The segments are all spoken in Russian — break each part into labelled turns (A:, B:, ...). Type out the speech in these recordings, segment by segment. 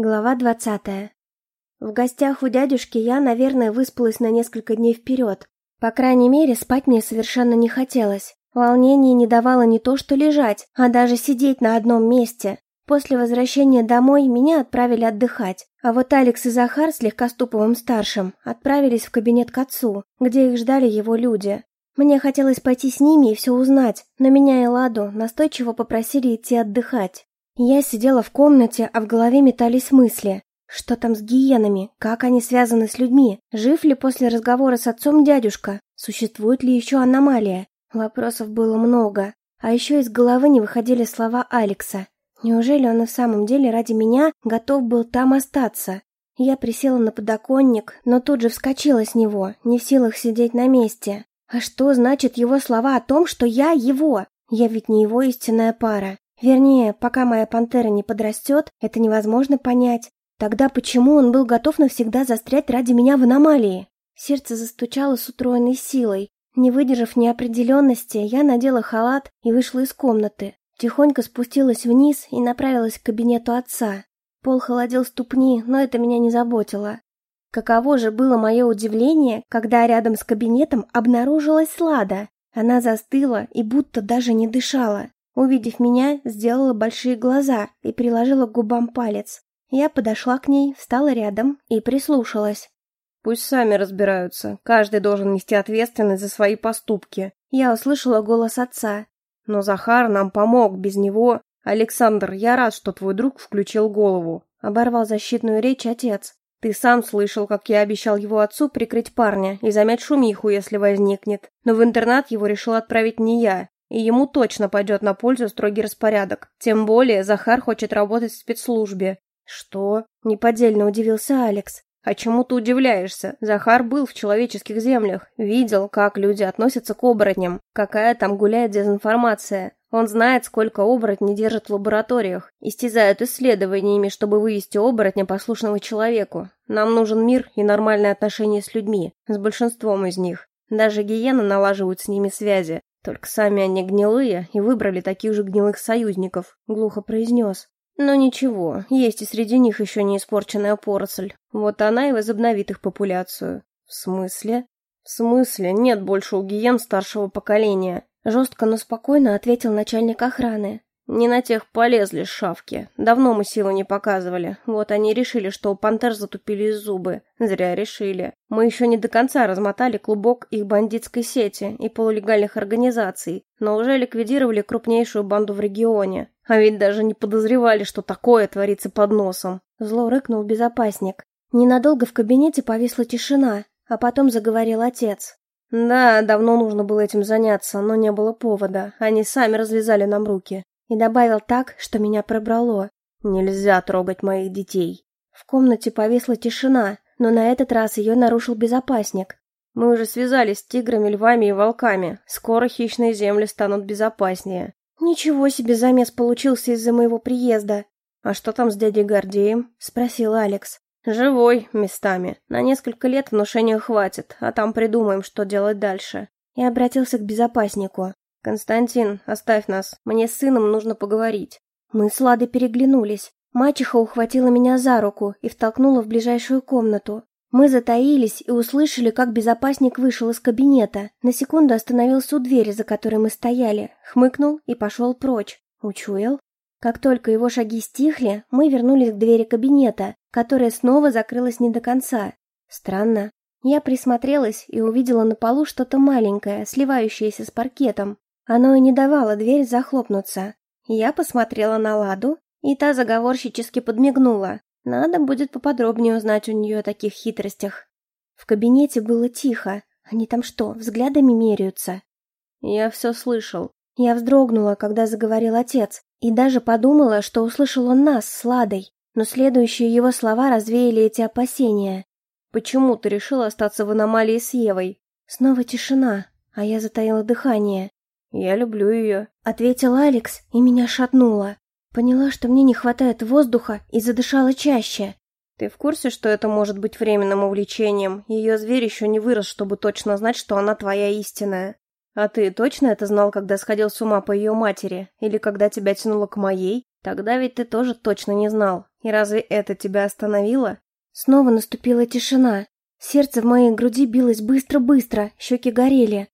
A: Глава двадцатая. В гостях у дядюшки я, наверное, выспалась на несколько дней вперед. По крайней мере, спать мне совершенно не хотелось. Волнение не давало не то что лежать, а даже сидеть на одном месте. После возвращения домой меня отправили отдыхать, а вот Алекс и Захар с Легкоступовым-старшим отправились в кабинет к отцу, где их ждали его люди. Мне хотелось пойти с ними и все узнать, но меня и Ладу настойчиво попросили идти отдыхать. Я сидела в комнате, а в голове метались мысли. Что там с гиенами? Как они связаны с людьми? Жив ли после разговора с отцом дядюшка? Существует ли еще аномалия? Вопросов было много. А еще из головы не выходили слова Алекса. Неужели он и в самом деле ради меня готов был там остаться? Я присела на подоконник, но тут же вскочила с него, не в силах сидеть на месте. А что значит его слова о том, что я его? Я ведь не его истинная пара. Вернее, пока моя пантера не подрастет, это невозможно понять. Тогда почему он был готов навсегда застрять ради меня в аномалии? Сердце застучало с утроенной силой. Не выдержав неопределенности, я надела халат и вышла из комнаты. Тихонько спустилась вниз и направилась к кабинету отца. Пол холодил ступни, но это меня не заботило. Каково же было мое удивление, когда рядом с кабинетом обнаружилась Лада. Она застыла и будто даже не дышала. Увидев меня, сделала большие глаза и приложила к губам палец. Я подошла к ней, встала рядом и прислушалась.
B: Пусть сами разбираются. Каждый должен нести ответственность за свои поступки.
A: Я услышала голос отца.
B: Но Захар нам помог, без него... Александр, я рад, что твой друг включил голову.
A: Оборвал защитную речь отец.
B: Ты сам слышал, как я обещал его отцу прикрыть парня и замять шумиху, если возникнет. Но в интернат его решил отправить не я. И ему точно пойдет на пользу строгий распорядок. Тем более Захар хочет работать в спецслужбе.
A: Что? Неподдельно удивился Алекс.
B: А чему ты удивляешься? Захар был в человеческих землях, видел, как люди относятся к оборотням, какая там гуляет дезинформация. Он знает, сколько оборотней держат в лабораториях, истязают исследованиями, чтобы вывести оборотня послушного человеку. Нам нужен мир и нормальные отношения с людьми, с большинством из них. Даже гиены налаживают с ними связи, только сами они гнилые и выбрали таких же гнилых союзников, глухо произнес. Но ничего, есть и среди них еще не испорченная поросль. Вот она и возобновит их популяцию. В смысле? В смысле, нет больше у гиен старшего поколения. Жестко, но спокойно ответил начальник охраны. Не на тех полезли шавки. Давно мы силу не показывали. Вот они решили, что у пантер затупили зубы. Зря решили. Мы еще не до конца размотали клубок их бандитской сети и полулегальных организаций, но уже ликвидировали крупнейшую банду в регионе. А ведь даже не подозревали, что такое творится под носом.
A: Зло рыкнул безопасник. Ненадолго в кабинете повисла тишина, а потом заговорил отец.
B: Да, давно нужно было этим заняться, но не было повода. Они сами развязали нам руки.
A: И добавил так, что меня пробрало.
B: «Нельзя трогать моих детей».
A: В комнате повисла тишина, но на этот раз ее нарушил безопасник.
B: «Мы уже связались с тиграми, львами и волками. Скоро хищные земли станут безопаснее».
A: «Ничего себе замес получился из-за моего приезда».
B: «А что там с дядей Гордеем?» — спросил Алекс. «Живой, местами. На несколько лет внушения хватит, а там придумаем, что делать дальше».
A: И обратился к безопаснику.
B: «Константин, оставь нас. Мне с сыном нужно поговорить».
A: Мы с Ладой переглянулись. Мачеха ухватила меня за руку и втолкнула в ближайшую комнату. Мы затаились и услышали, как безопасник вышел из кабинета. На секунду остановился у двери, за которой мы стояли, хмыкнул и пошел прочь. Учуял? Как только его шаги стихли, мы вернулись к двери кабинета, которая снова закрылась не до конца. Странно. Я присмотрелась и увидела на полу что-то маленькое, сливающееся с паркетом. Оно и не давало дверь захлопнуться. Я посмотрела на Ладу, и та заговорщически подмигнула. Надо будет поподробнее узнать у нее о таких хитростях. В кабинете было тихо. Они там что, взглядами меряются?
B: Я все слышал.
A: Я вздрогнула, когда заговорил отец, и даже подумала, что услышал он нас с Ладой. Но следующие его слова развеяли эти опасения.
B: «Почему ты решила остаться в аномалии с Евой?»
A: Снова тишина, а я затаила дыхание.
B: «Я люблю ее», —
A: ответил Алекс, и меня шатнуло. Поняла, что мне не хватает воздуха, и задышала чаще.
B: «Ты в курсе, что это может быть временным увлечением? Ее зверь еще не вырос, чтобы точно знать, что она твоя истинная. А ты точно это знал, когда сходил с ума по ее матери? Или когда тебя тянуло к моей?» Тогда ведь ты тоже точно не знал. И разве это тебя остановило?
A: Снова наступила тишина. Сердце в моей груди билось быстро-быстро, щеки горели.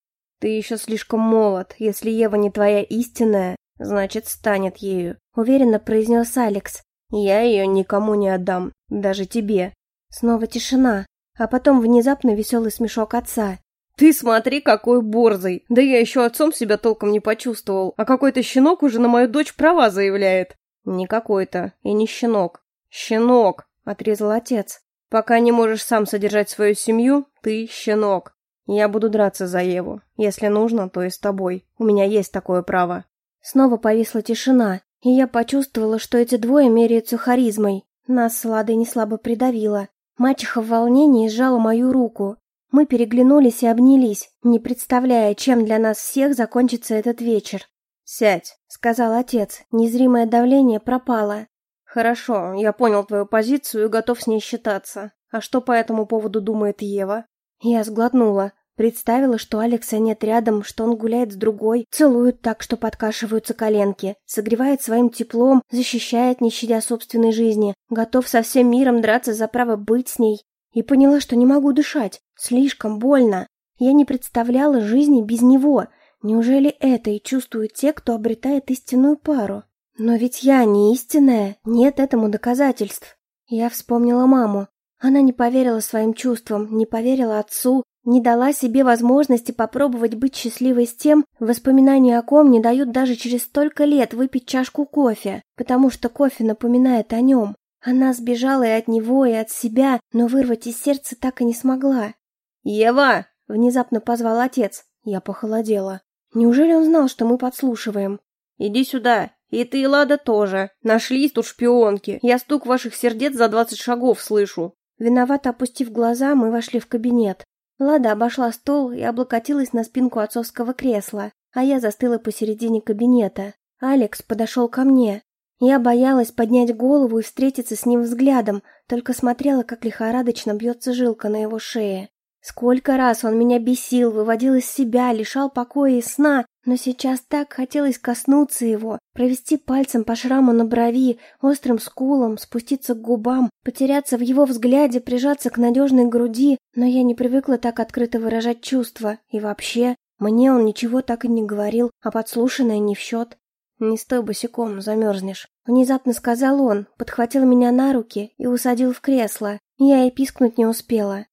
B: Ты еще слишком молод. Если Ева не твоя истинная, значит, станет ею, уверенно произнес Алекс. Я ее никому не отдам, даже тебе.
A: Снова тишина, а потом внезапно веселый смешок отца.
B: «Ты смотри, какой борзый! Да я еще отцом себя толком не почувствовал, а какой-то щенок уже на мою дочь права заявляет!» «Не какой-то, и не щенок. Щенок!» — отрезал отец. «Пока не можешь сам содержать свою семью, ты щенок. Я буду драться за Еву. Если нужно, то и с тобой. У меня есть такое право».
A: Снова повисла тишина, и я почувствовала, что эти двое меряются харизмой. Нас с Ладой неслабо придавило. Мачеха в волнении сжала мою руку. Мы переглянулись и обнялись, не представляя, чем для нас всех закончится этот вечер.
B: «Сядь», — сказал отец. Незримое давление пропало. «Хорошо, я понял твою позицию и готов с ней считаться. А что по этому поводу думает Ева?»
A: Я сглотнула. Представила, что Алекса нет рядом, что он гуляет с другой, целует так, что подкашиваются коленки, согревает своим теплом, защищает, не щадя собственной жизни, готов со всем миром драться за право быть с ней. И поняла, что не могу дышать. Слишком больно. Я не представляла жизни без него. Неужели это и чувствуют те, кто обретает истинную пару? Но ведь я не истинная, нет этому доказательств. Я вспомнила маму. Она не поверила своим чувствам, не поверила отцу, не дала себе возможности попробовать быть счастливой с тем, воспоминания о ком не дают даже через столько лет выпить чашку кофе, потому что кофе напоминает о нем. Она сбежала и от него, и от себя, но вырвать из сердца так и не смогла.
B: «Ева!» — внезапно позвал отец.
A: Я похолодела. Неужели он знал, что мы подслушиваем?
B: «Иди сюда!» «И ты, и Лада тоже. Нашлись тут шпионки. Я стук ваших сердец за двадцать шагов слышу».
A: Виновато опустив глаза, мы вошли в кабинет. Лада обошла стол и облокотилась на спинку отцовского кресла, а я застыла посередине кабинета. Алекс подошел ко мне. Я боялась поднять голову и встретиться с ним взглядом, только смотрела, как лихорадочно бьется жилка на его шее. Сколько раз он меня бесил, выводил из себя, лишал покоя и сна, но сейчас так хотелось коснуться его, провести пальцем по шраму на брови, острым скулам, спуститься к губам, потеряться в его взгляде, прижаться к надежной груди, но я не привыкла так открыто выражать чувства, и вообще, мне он ничего так и не говорил, а подслушанное не в счет. «Не стой босиком, замерзнешь», — внезапно сказал он, подхватил меня на руки и усадил в кресло. Я и пискнуть не успела.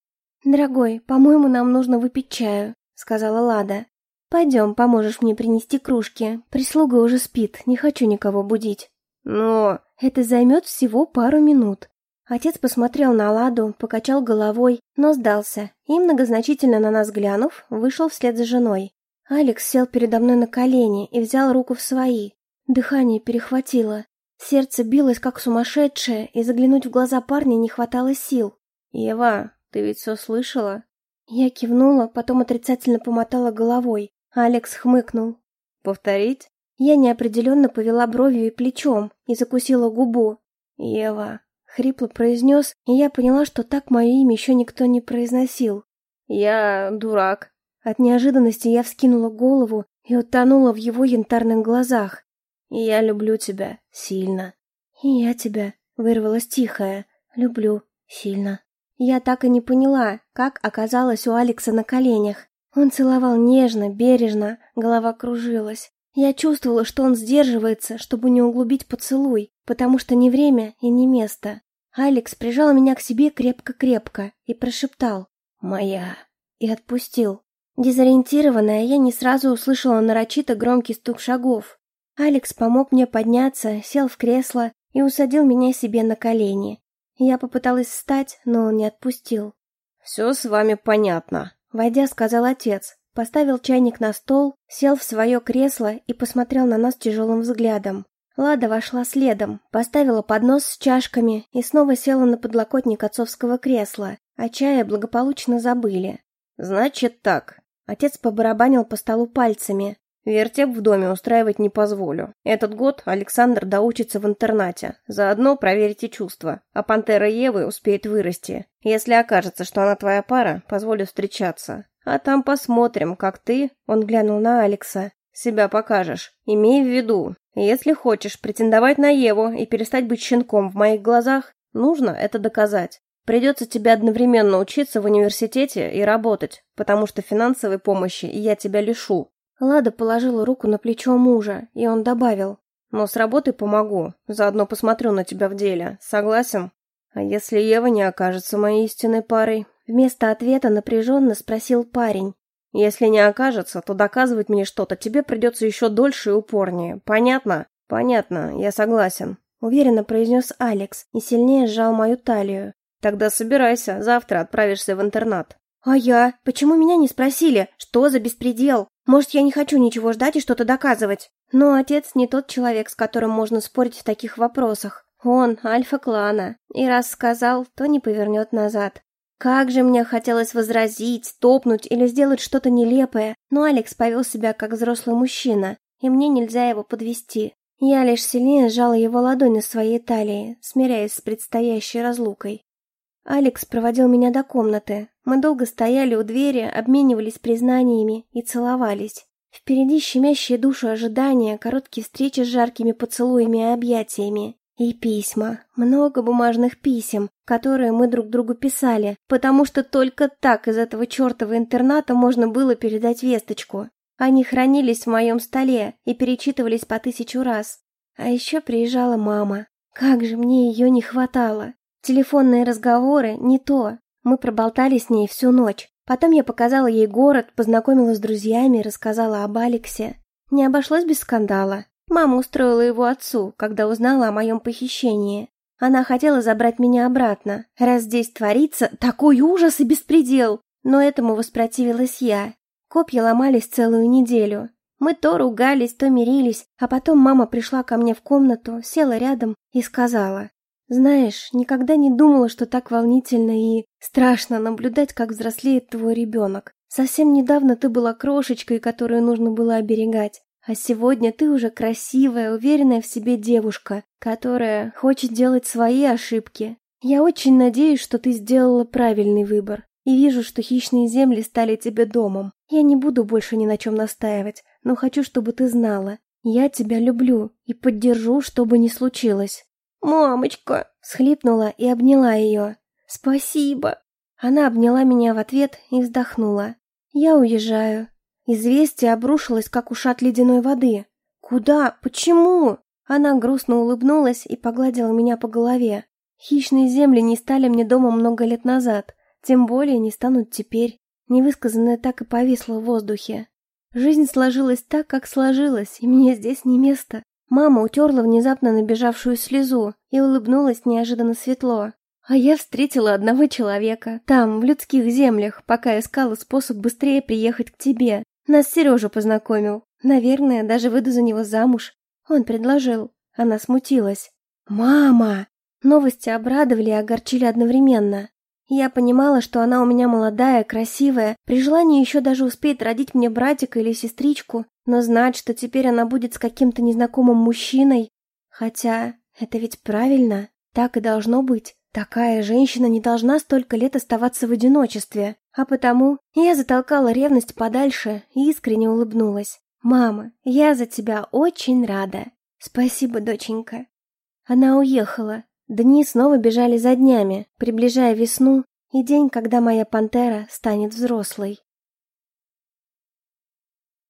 A: «Дорогой, по-моему, нам нужно выпить чаю», — сказала Лада. «Пойдем, поможешь мне принести кружки. Прислуга уже спит, не хочу никого будить».
B: «Но...»
A: «Это займет всего пару минут». Отец посмотрел на Ладу, покачал головой, но сдался, и, многозначительно на нас глянув, вышел вслед за женой. Алекс сел передо мной на колени и взял руку в свои. Дыхание перехватило. Сердце билось, как сумасшедшее, и заглянуть в глаза парня не хватало сил.
B: «Ева, ты ведь все слышала?»
A: Я кивнула, потом отрицательно помотала головой. Алекс хмыкнул.
B: «Повторить?»
A: Я неопределенно повела бровью и плечом и закусила губу.
B: «Ева», —
A: хрипло произнес, и я поняла, что так мое имя еще никто не произносил.
B: «Я дурак».
A: От неожиданности я вскинула голову и утонула в его янтарных глазах.
B: «Я люблю тебя сильно».
A: «И я тебя», — вырвалась тихая. «Люблю сильно». Я так и не поняла, как оказалось у Алекса на коленях. Он целовал нежно, бережно, голова кружилась. Я чувствовала, что он сдерживается, чтобы не углубить поцелуй, потому что не время и не место. Алекс прижал меня к себе крепко-крепко и прошептал «Моя» и отпустил. Дезориентированная, я не сразу услышала нарочито громкий стук шагов. Алекс помог мне подняться, сел в кресло и усадил меня себе на колени. Я попыталась встать, но он не отпустил.
B: «Все с вами понятно», —
A: войдя, сказал отец. Поставил чайник на стол, сел в свое кресло и посмотрел на нас тяжелым взглядом. Лада вошла следом, поставила поднос с чашками и снова села на подлокотник отцовского кресла, а чая благополучно забыли.
B: «Значит так».
A: Отец побарабанил по столу пальцами.
B: Вертеп в доме устраивать не позволю. Этот год Александр доучится в интернате. Заодно проверите чувства. А пантера Евы успеет вырасти. Если окажется, что она твоя пара, позволю встречаться. А там посмотрим, как ты...» Он глянул на Алекса. себя покажешь. Имей в виду, если хочешь претендовать на Еву и перестать быть щенком в моих глазах, нужно это доказать. Придется тебе одновременно учиться в университете и работать, потому что финансовой помощи я тебя лишу.
A: Лада положила руку на плечо мужа, и он добавил.
B: Но с работой помогу, заодно посмотрю на тебя в деле. Согласен? А если Ева не окажется моей истинной парой?
A: Вместо ответа напряженно спросил парень.
B: Если не окажется, то доказывать мне что-то тебе придется еще дольше и упорнее. Понятно? Понятно, я согласен.
A: Уверенно произнес Алекс и сильнее сжал мою талию.
B: Тогда собирайся, завтра отправишься в интернат.
A: А я? Почему меня не спросили? Что за беспредел? Может, я не хочу ничего ждать и что-то доказывать? Но отец не тот человек, с которым можно спорить в таких вопросах. Он альфа клана, и раз сказал, то не повернет назад. Как же мне хотелось возразить, топнуть или сделать что-то нелепое, но Алекс повел себя как взрослый мужчина, и мне нельзя его подвести. Я лишь сильнее сжала его ладонь на своей талии, смиряясь с предстоящей разлукой. Алекс проводил меня до комнаты. Мы долго стояли у двери, обменивались признаниями и целовались. Впереди щемящие душу ожидания, короткие встречи с жаркими поцелуями и объятиями. И письма. Много бумажных писем, которые мы друг другу писали, потому что только так из этого чертова интерната можно было передать весточку. Они хранились в моем столе и перечитывались по тысячу раз. А еще приезжала мама. Как же мне ее не хватало. Телефонные разговоры не то. Мы проболтали с ней всю ночь. Потом я показала ей город, познакомила с друзьями, рассказала об Алексе. Не обошлось без скандала. Мама устроила его отцу, когда узнала о моем похищении. Она хотела забрать меня обратно, раз здесь творится такой ужас и беспредел. Но этому воспротивилась я. Копья ломались целую неделю. Мы то ругались, то мирились, а потом мама пришла ко мне в комнату, села рядом и сказала. «Знаешь, никогда не думала, что так волнительно и страшно наблюдать, как взрослеет твой ребенок. Совсем недавно ты была крошечкой, которую нужно было оберегать. А сегодня ты уже красивая, уверенная в себе девушка, которая хочет делать свои ошибки. Я очень надеюсь, что ты сделала правильный выбор. И вижу, что хищные земли стали тебе домом. Я не буду больше ни на чем настаивать, но хочу, чтобы ты знала. Я тебя люблю и поддержу, что бы ни случилось. «Мамочка!» — схлипнула и обняла ее. «Спасибо!» Она обняла меня в ответ и вздохнула. «Я уезжаю. Известие обрушилось, как ушат ледяной воды. «Куда? Почему?» Она грустно улыбнулась и погладила меня по голове. Хищные земли не стали мне домом много лет назад, тем более не станут теперь. Невысказанное так и повисло в воздухе. Жизнь сложилась так, как сложилась, и мне здесь не место. Мама утерла внезапно набежавшую слезу и улыбнулась неожиданно светло. А я встретила одного человека, там, в людских землях, пока искала способ быстрее приехать к тебе. Нас Сережа познакомил. Наверное, даже выйду за него замуж. Он предложил. Она смутилась. «Мама!» Новости обрадовали и огорчили одновременно. Я понимала, что она у меня молодая, красивая, при желании еще даже успеет родить мне братика или сестричку, но знать, что теперь она будет с каким-то незнакомым мужчиной... Хотя, это ведь правильно, так и должно быть. Такая женщина не должна столько лет оставаться в одиночестве. А потому я затолкала ревность подальше и искренне улыбнулась. «Мама, я за тебя очень рада. Спасибо, доченька». Она уехала. Дни снова бежали за днями, приближая весну и день, когда моя пантера станет взрослой.